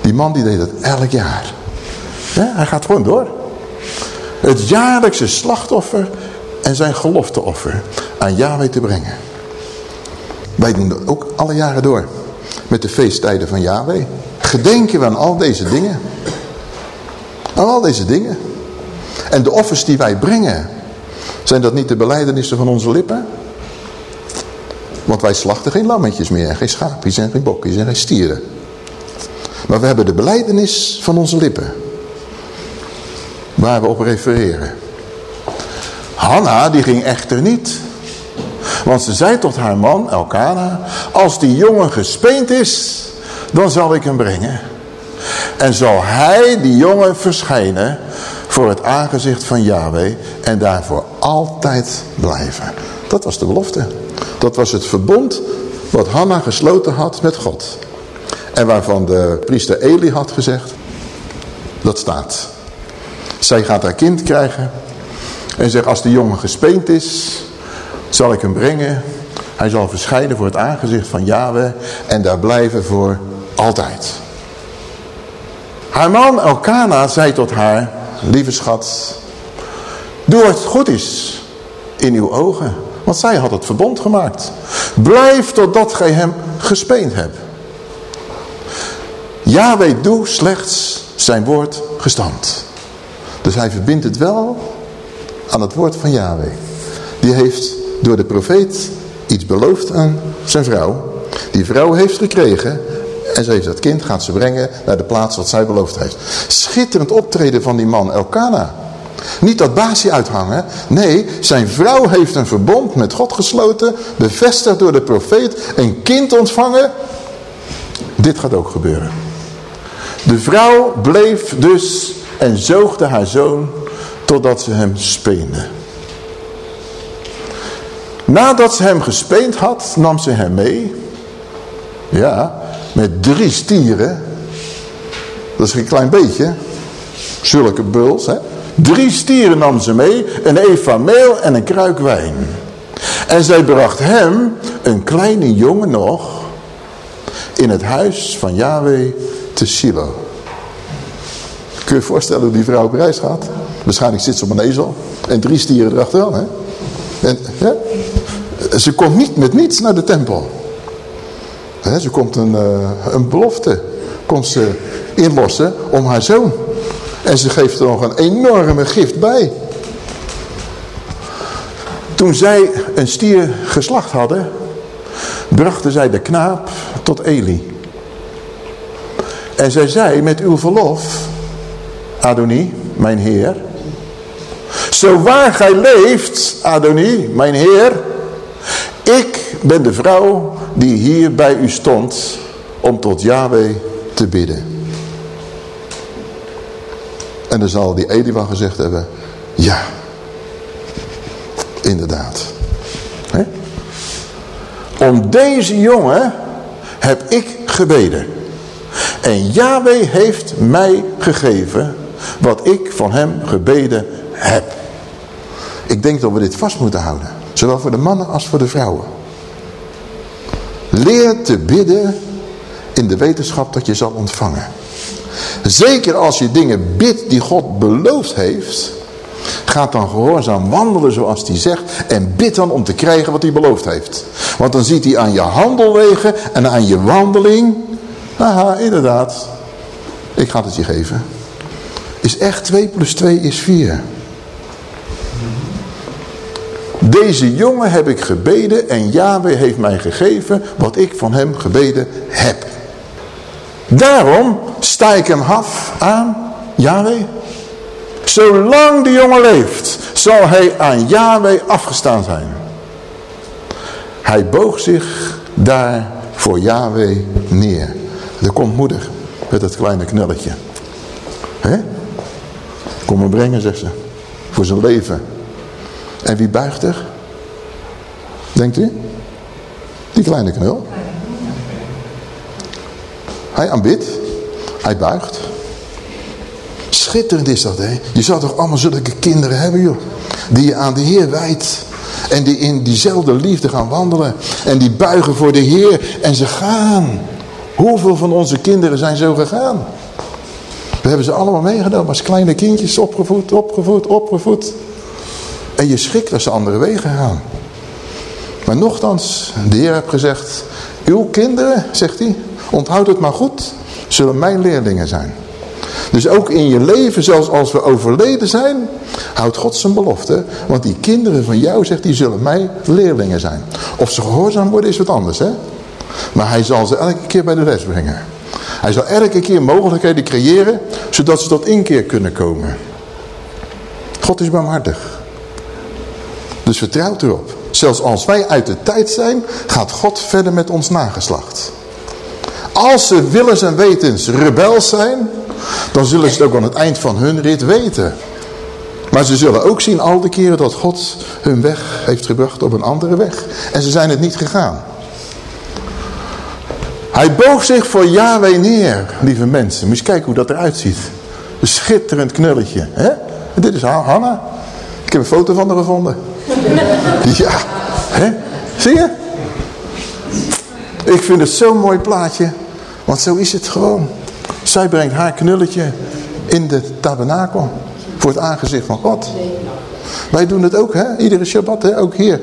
Die man die deed dat elk jaar. Ja, hij gaat gewoon door. Het jaarlijkse slachtoffer en zijn gelofteoffer aan Yahweh te brengen. Wij doen dat ook alle jaren door. Met de feesttijden van Yahweh. Gedenken we aan al deze dingen. Aan al deze dingen. En de offers die wij brengen. Zijn dat niet de beleidenissen van onze lippen? Want wij slachten geen lammetjes meer. Geen schaapjes en geen bokjes en geen stieren. Maar we hebben de beleidenis van onze lippen. Waar we op refereren. Hanna die ging echter niet. Want ze zei tot haar man Elkana. Als die jongen gespeend is. Dan zal ik hem brengen. En zal hij, die jongen, verschijnen voor het aangezicht van Yahweh en daarvoor altijd blijven. Dat was de belofte. Dat was het verbond wat Hanna gesloten had met God. En waarvan de priester Eli had gezegd, dat staat. Zij gaat haar kind krijgen en zegt als de jongen gespeend is, zal ik hem brengen. Hij zal verschijnen voor het aangezicht van Yahweh en daar blijven voor altijd. Haar man Elkana zei tot haar, lieve schat, doe wat goed is in uw ogen. Want zij had het verbond gemaakt. Blijf totdat gij hem gespeend hebt. Yahweh doe slechts zijn woord gestand. Dus hij verbindt het wel aan het woord van Yahweh. Die heeft door de profeet iets beloofd aan zijn vrouw. Die vrouw heeft gekregen en ze heeft dat kind, gaat ze brengen naar de plaats wat zij beloofd heeft. Schitterend optreden van die man Elkana. Niet dat baasje uithangen. Nee, zijn vrouw heeft een verbond met God gesloten. Bevestigd door de profeet. Een kind ontvangen. Dit gaat ook gebeuren. De vrouw bleef dus en zoogde haar zoon totdat ze hem speende. Nadat ze hem gespeend had, nam ze hem mee. Ja, met drie stieren. Dat is een klein beetje. Zulke buls, hè. Drie stieren nam ze mee, een eva meel en een kruik wijn. En zij bracht hem, een kleine jongen nog, in het huis van Yahweh te Silo. Kun je je voorstellen hoe die vrouw op reis gaat? Waarschijnlijk zit ze op een ezel en drie stieren erachteraan. Hè? En, hè? Ze komt niet met niets naar de tempel. Hè, ze komt een, uh, een belofte komt ze inlossen om haar zoon. En ze geeft er nog een enorme gift bij. Toen zij een stier geslacht hadden, brachten zij de knaap tot Eli. En zij zei, met uw verlof, Adonie, mijn heer. Zo waar gij leeft, Adonie, mijn heer. Ik ben de vrouw die hier bij u stond om tot Yahweh te bidden. En dan zal die Eli wel gezegd hebben, ja, inderdaad. Om deze jongen heb ik gebeden. En Yahweh heeft mij gegeven wat ik van hem gebeden heb. Ik denk dat we dit vast moeten houden. Zowel voor de mannen als voor de vrouwen. Leer te bidden in de wetenschap dat je zal ontvangen. Zeker als je dingen bidt die God beloofd heeft. Gaat dan gehoorzaam wandelen zoals hij zegt. En bid dan om te krijgen wat hij beloofd heeft. Want dan ziet hij aan je handelwegen en aan je wandeling. Aha, inderdaad. Ik ga het je geven. Is echt 2 plus 2 is 4. Deze jongen heb ik gebeden en Yahweh heeft mij gegeven wat ik van hem gebeden heb. Daarom sta ik hem af aan Yahweh. Zolang de jongen leeft, zal hij aan Yahweh afgestaan zijn. Hij boog zich daar voor Yahweh neer. Er komt moeder met dat kleine knulletje. He? Kom brengen, zegt ze. Voor zijn leven. En wie buigt er? Denkt u? Die kleine knul. Hij aanbidt. Hij buigt. Schitterend is dat, hè? Je zou toch allemaal zulke kinderen hebben, joh. Die je aan de Heer wijdt. En die in diezelfde liefde gaan wandelen. En die buigen voor de Heer. En ze gaan. Hoeveel van onze kinderen zijn zo gegaan? We hebben ze allemaal meegenomen als kleine kindjes. Opgevoed, opgevoed, opgevoed. En je schrikt als ze andere wegen gaan. Maar nochtans, de Heer heeft gezegd... Uw kinderen, zegt hij, onthoud het maar goed, zullen mijn leerlingen zijn. Dus ook in je leven, zelfs als we overleden zijn, houdt God zijn belofte. Want die kinderen van jou, zegt hij, zullen mijn leerlingen zijn. Of ze gehoorzaam worden is wat anders, hè. Maar hij zal ze elke keer bij de les brengen. Hij zal elke keer mogelijkheden creëren, zodat ze tot inkeer kunnen komen. God is barmhartig. Dus vertrouwt erop. Zelfs als wij uit de tijd zijn, gaat God verder met ons nageslacht. Als ze willens en wetens rebels zijn, dan zullen ze het ook aan het eind van hun rit weten. Maar ze zullen ook zien al de keren dat God hun weg heeft gebracht op een andere weg. En ze zijn het niet gegaan. Hij boog zich voor Yahweh neer, lieve mensen. Moet je kijken hoe dat eruit ziet. Een schitterend knulletje. Hè? dit is Hanna. Ik heb een foto van haar gevonden. Ja, hè? Zie je? Ik vind het zo'n mooi plaatje. Want zo is het gewoon. Zij brengt haar knulletje in de tabernakel. Voor het aangezicht van God. Wij doen het ook, hè? Iedere Shabbat, hè? Ook hier.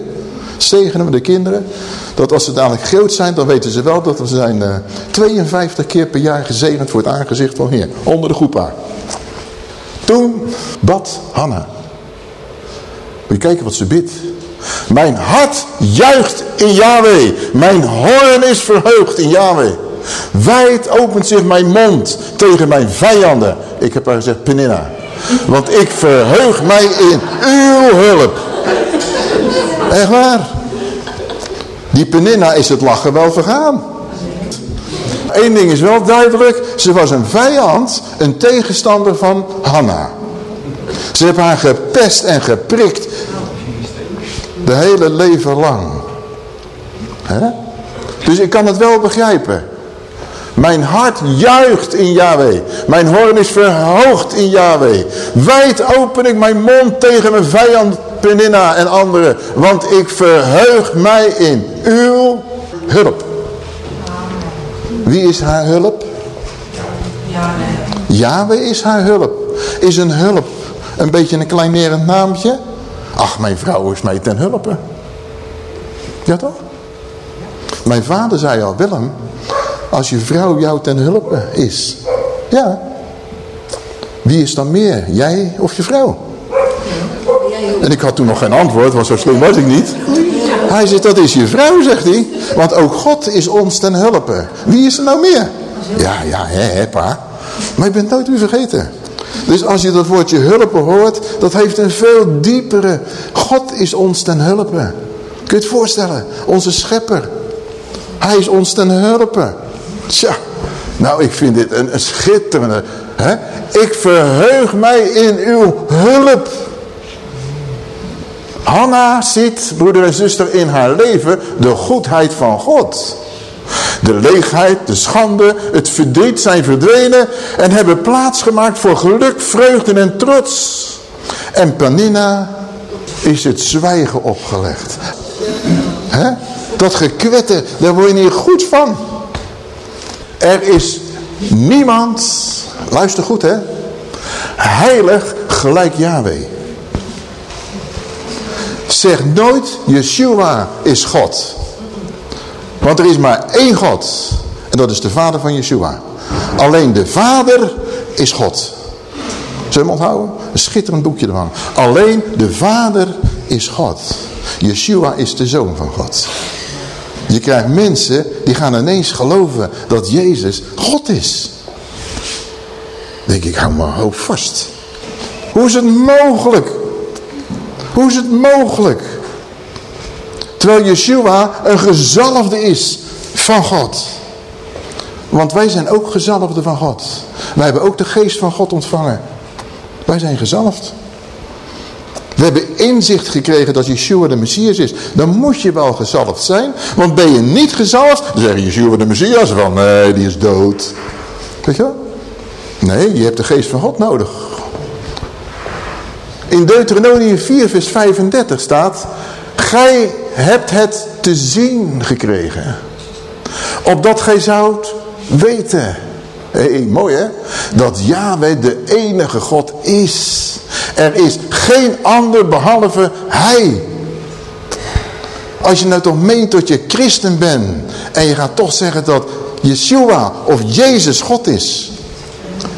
Zegenen we de kinderen. Dat als ze dadelijk groot zijn, dan weten ze wel dat we zijn uh, 52 keer per jaar gezegend voor het aangezicht van Heer. Onder de groepa. Toen bad Hanna. Moet je kijken wat ze bidt. Mijn hart juicht in Yahweh. Mijn hoorn is verheugd in Yahweh. Wijd opent zich mijn mond tegen mijn vijanden. Ik heb haar gezegd Peninna. Want ik verheug mij in uw hulp. Echt waar. Die Peninna is het lachen wel vergaan. Eén ding is wel duidelijk. Ze was een vijand, een tegenstander van Hanna. Ze hebben haar gepest en geprikt. De hele leven lang. Dus ik kan het wel begrijpen. Mijn hart juicht in Yahweh. Mijn hoorn is verhoogd in Yahweh. Wijd open ik mijn mond tegen mijn vijand Peninna en anderen. Want ik verheug mij in uw hulp. Wie is haar hulp? Yahweh is haar hulp. Is een hulp een beetje een kleinerend naamje? Ach, mijn vrouw is mij ten hulpe. Ja toch? Mijn vader zei al, Willem, als je vrouw jou ten hulpe is. Ja. Wie is dan meer, jij of je vrouw? En ik had toen nog geen antwoord, want zo slim was ik niet. Hij zegt, dat is je vrouw, zegt hij. Want ook God is ons ten hulpe. Wie is er nou meer? Ja, ja, hè, hè, pa. Maar je bent nooit weer vergeten. Dus als je dat woordje hulpen hoort, dat heeft een veel diepere... God is ons ten hulpe. Kun je het voorstellen? Onze schepper. Hij is ons ten hulpe. Tja, nou ik vind dit een, een schitterende... Hè? Ik verheug mij in uw hulp. Hanna ziet, broeder en zuster, in haar leven de goedheid van God. De leegheid, de schande, het verdriet zijn verdwenen en hebben plaatsgemaakt voor geluk, vreugde en trots. En Panina is het zwijgen opgelegd. Dat gekwetten, daar word je niet goed van. Er is niemand, luister goed hè, heilig gelijk Yahweh. Zeg nooit, Yeshua is God. Want er is maar één God. En dat is de vader van Yeshua. Alleen de vader is God. Zullen we hem onthouden? Een schitterend boekje ervan. Alleen de vader is God. Yeshua is de zoon van God. Je krijgt mensen die gaan ineens geloven dat Jezus God is. denk ik, hou mijn hoofd vast. Hoe is het mogelijk? Hoe is het mogelijk? Terwijl Yeshua een gezalfde is van God. Want wij zijn ook gezalfden van God. Wij hebben ook de geest van God ontvangen. Wij zijn gezalfd. We hebben inzicht gekregen dat Yeshua de Messias is. Dan moet je wel gezalfd zijn. Want ben je niet gezalfd, dan zeg je Yeshua de Messias van nee, die is dood. Weet je wel? Nee, je hebt de geest van God nodig. In Deuteronomium 4 vers 35 staat... Gij hebt het te zien gekregen. Opdat gij zoudt weten. Hey, mooi hè? Dat Yahweh de enige God is. Er is geen ander behalve Hij. Als je nou toch meent dat je christen bent. En je gaat toch zeggen dat Yeshua of Jezus God is.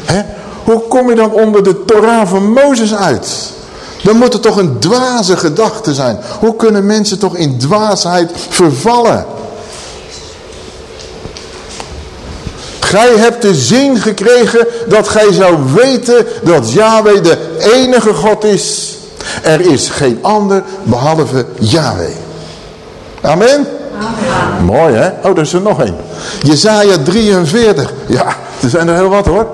Hè? Hoe kom je dan onder de Torah van Mozes uit? Dan moet er toch een dwaze gedachte zijn. Hoe kunnen mensen toch in dwaasheid vervallen? Gij hebt de zin gekregen dat gij zou weten dat Yahweh de enige God is. Er is geen ander behalve Yahweh. Amen? Amen. Mooi hè? Oh, er is er nog één. Jezaja 43. Ja, er zijn er heel wat hoor.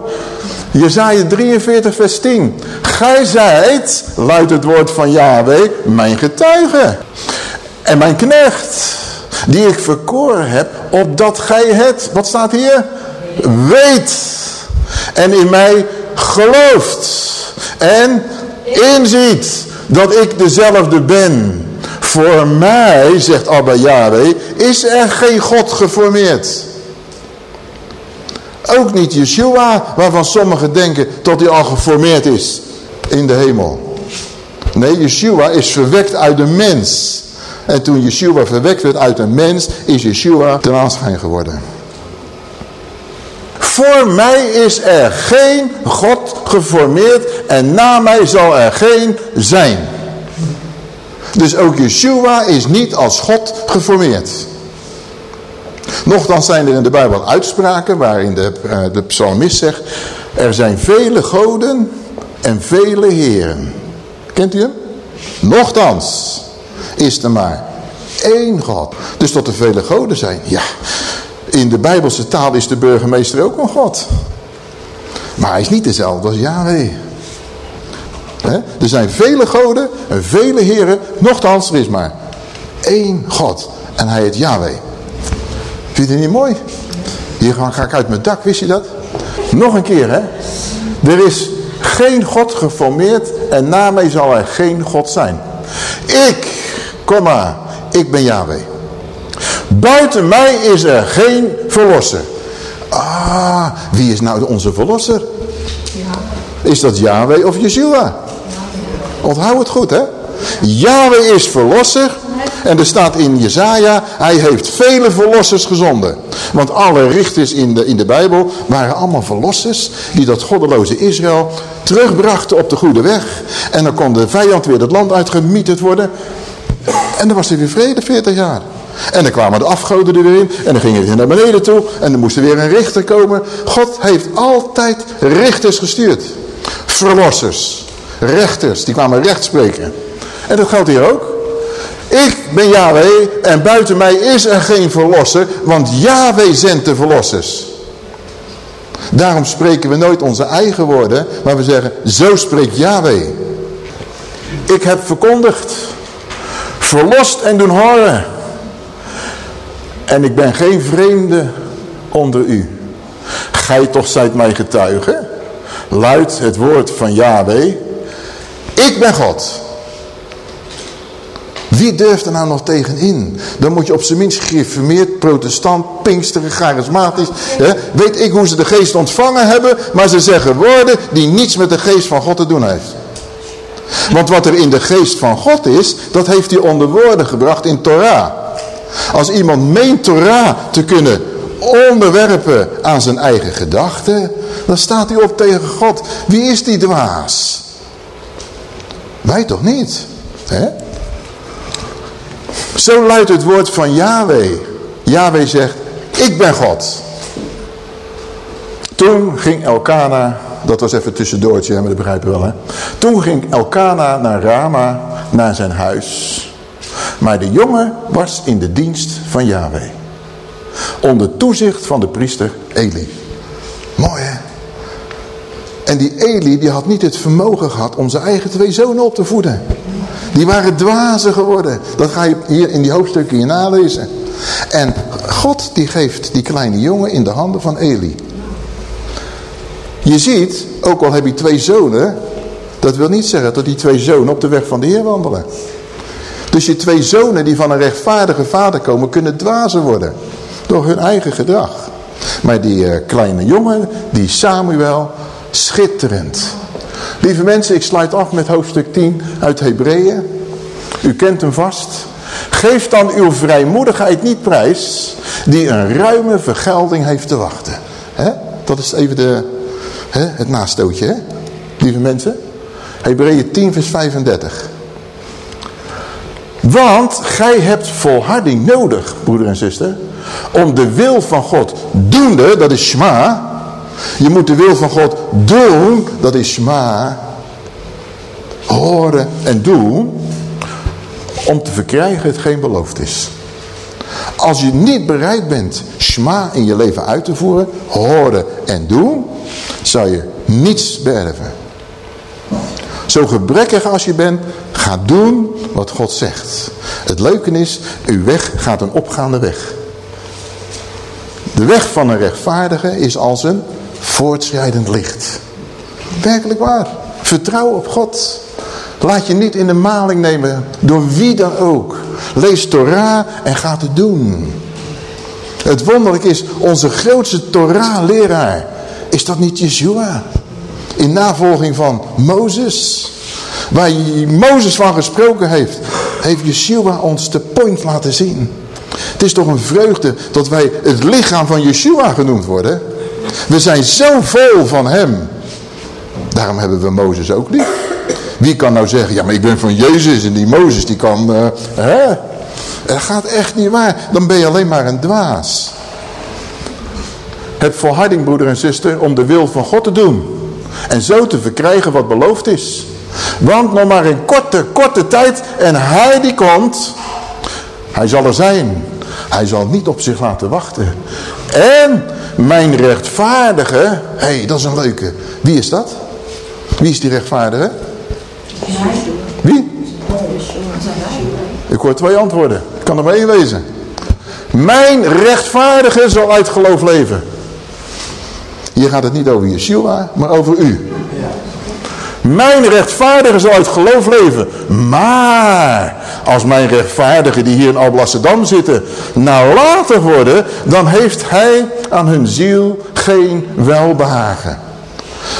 Jezaja 43 vers 10. Gij zijt, luidt het woord van Yahweh, mijn getuige. En mijn knecht, die ik verkoren heb, opdat gij het, wat staat hier? Weet. En in mij gelooft. En inziet dat ik dezelfde ben. Voor mij, zegt Abba Yahweh, is er geen God geformeerd. Ook niet Yeshua, waarvan sommigen denken dat hij al geformeerd is in de hemel. Nee, Yeshua is verwekt uit een mens. En toen Yeshua verwekt werd uit een mens, is Yeshua ten aanschijn geworden. Voor mij is er geen God geformeerd en na mij zal er geen zijn. Dus ook Yeshua is niet als God geformeerd. Nochtans zijn er in de Bijbel uitspraken waarin de, uh, de psalmist zegt... Er zijn vele goden en vele heren. Kent u hem? Nochtans is er maar één God. Dus dat er vele goden zijn. Ja, in de Bijbelse taal is de burgemeester ook een God. Maar hij is niet dezelfde als Yahweh. Er zijn vele goden en vele heren. Nochtans, er is maar één God. En hij heet Yahweh. Vind je het niet mooi? Hier ga ik uit mijn dak, wist je dat? Nog een keer, hè. Er is geen God geformeerd en na mij zal er geen God zijn. Ik, komma, ik ben Yahweh. Buiten mij is er geen verlosser. Ah, wie is nou onze verlosser? Is dat Yahweh of Yeshua? Onthoud het goed, hè? Yahweh is verlosser. En er staat in Jezaja, hij heeft vele verlossers gezonden. Want alle richters in de, in de Bijbel waren allemaal verlossers. Die dat goddeloze Israël terugbrachten op de goede weg. En dan kon de vijand weer het land uitgemieterd worden. En dan was er weer vrede 40 jaar. En dan kwamen de afgoden er weer in. En dan gingen ze naar beneden toe. En er moest er weer een richter komen. God heeft altijd richters gestuurd. Verlossers. Rechters. Die kwamen recht spreken. En dat geldt hier ook. Ik ben Yahweh en buiten mij is er geen verlosser. Want Yahweh zendt de verlossers. Daarom spreken we nooit onze eigen woorden. Maar we zeggen, zo spreekt Yahweh. Ik heb verkondigd. Verlost en doen horen. En ik ben geen vreemde onder u. Gij toch zijt mij getuige. Luidt het woord van Yahweh. Ik ben God. Wie durft er nou nog tegenin? Dan moet je op zijn minst gereformeerd, protestant, pinksterig, charismatisch. Hè? Weet ik hoe ze de geest ontvangen hebben, maar ze zeggen woorden die niets met de geest van God te doen heeft. Want wat er in de geest van God is, dat heeft hij onder woorden gebracht in Torah. Als iemand meent Torah te kunnen onderwerpen aan zijn eigen gedachten, dan staat hij op tegen God. Wie is die dwaas? Wij toch niet? Hè? Zo luidt het woord van Yahweh. Yahweh zegt, ik ben God. Toen ging Elkana, dat was even tussendoortje, maar dat begrijpen we wel. Hè? Toen ging Elkana naar Rama, naar zijn huis. Maar de jongen was in de dienst van Yahweh. Onder toezicht van de priester Eli. Mooi hè? En die Eli die had niet het vermogen gehad om zijn eigen twee zonen op te voeden. Die waren dwazen geworden. Dat ga je hier in die hoofdstukken hier nalezen. En God die geeft die kleine jongen in de handen van Eli. Je ziet, ook al heb je twee zonen, dat wil niet zeggen dat die twee zonen op de weg van de Heer wandelen. Dus je twee zonen die van een rechtvaardige vader komen, kunnen dwazen worden. Door hun eigen gedrag. Maar die uh, kleine jongen, die Samuel, schitterend. Lieve mensen, ik sluit af met hoofdstuk 10 uit Hebreeën. U kent hem vast. Geef dan uw vrijmoedigheid niet prijs, die een ruime vergelding heeft te wachten. Dat is even de, he? het nastootje, lieve mensen. Hebreeën 10 vers 35. Want gij hebt volharding nodig, broeder en zuster, om de wil van God doende, dat is Shema. Je moet de wil van God doen, dat is Shema. Horen en doen, om te verkrijgen hetgeen beloofd is. Als je niet bereid bent Shema in je leven uit te voeren, horen en doen, zal je niets beërven. Zo gebrekkig als je bent, ga doen wat God zegt. Het leuke is, uw weg gaat een opgaande weg. De weg van een rechtvaardige is als een voortschrijdend licht. Werkelijk waar. Vertrouw op God. Laat je niet in de maling nemen door wie dan ook. Lees Torah en ga het doen. Het wonderlijk is, onze grootste Torah-leraar, is dat niet Yeshua? In navolging van Mozes. Waar Mozes van gesproken heeft, heeft Yeshua ons de point laten zien. Het is toch een vreugde dat wij het lichaam van Yeshua genoemd worden. We zijn zo vol van hem. Daarom hebben we Mozes ook lief. Wie kan nou zeggen, ja maar ik ben van Jezus en die Mozes die kan... Uh, hè? Dat gaat echt niet waar. Dan ben je alleen maar een dwaas. Het volharding broeder en zuster om de wil van God te doen. En zo te verkrijgen wat beloofd is. Want nog maar in korte, korte tijd en hij die komt, hij zal er zijn. Hij zal niet op zich laten wachten. En mijn rechtvaardige, hé, hey, dat is een leuke. Wie is dat? Wie is die rechtvaardige? Wie? Ik hoor twee antwoorden. Ik kan er maar één wezen. Mijn rechtvaardige zal uit geloof leven. Hier gaat het niet over Yeshua, maar over u. Mijn rechtvaardige zal uit geloof leven. Maar als mijn rechtvaardigen die hier in Alblasserdam zitten nalatig worden, dan heeft hij aan hun ziel geen welbehagen.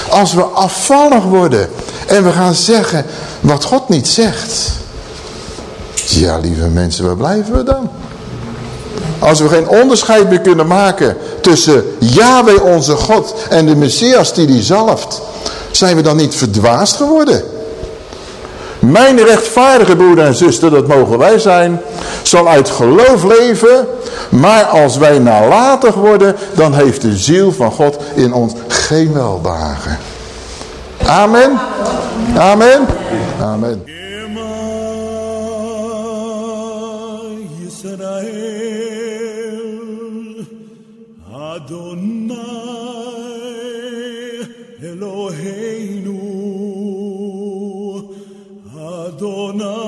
Als we afvallig worden en we gaan zeggen wat God niet zegt. Ja, lieve mensen, waar blijven we dan? Als we geen onderscheid meer kunnen maken tussen Yahweh onze God en de Messias die die zalft. Zijn we dan niet verdwaasd geworden? Mijn rechtvaardige broeder en zuster, dat mogen wij zijn, zal uit geloof leven. Maar als wij nalatig worden, dan heeft de ziel van God in ons geen welbehagen. Amen. Amen. Amen. Adonai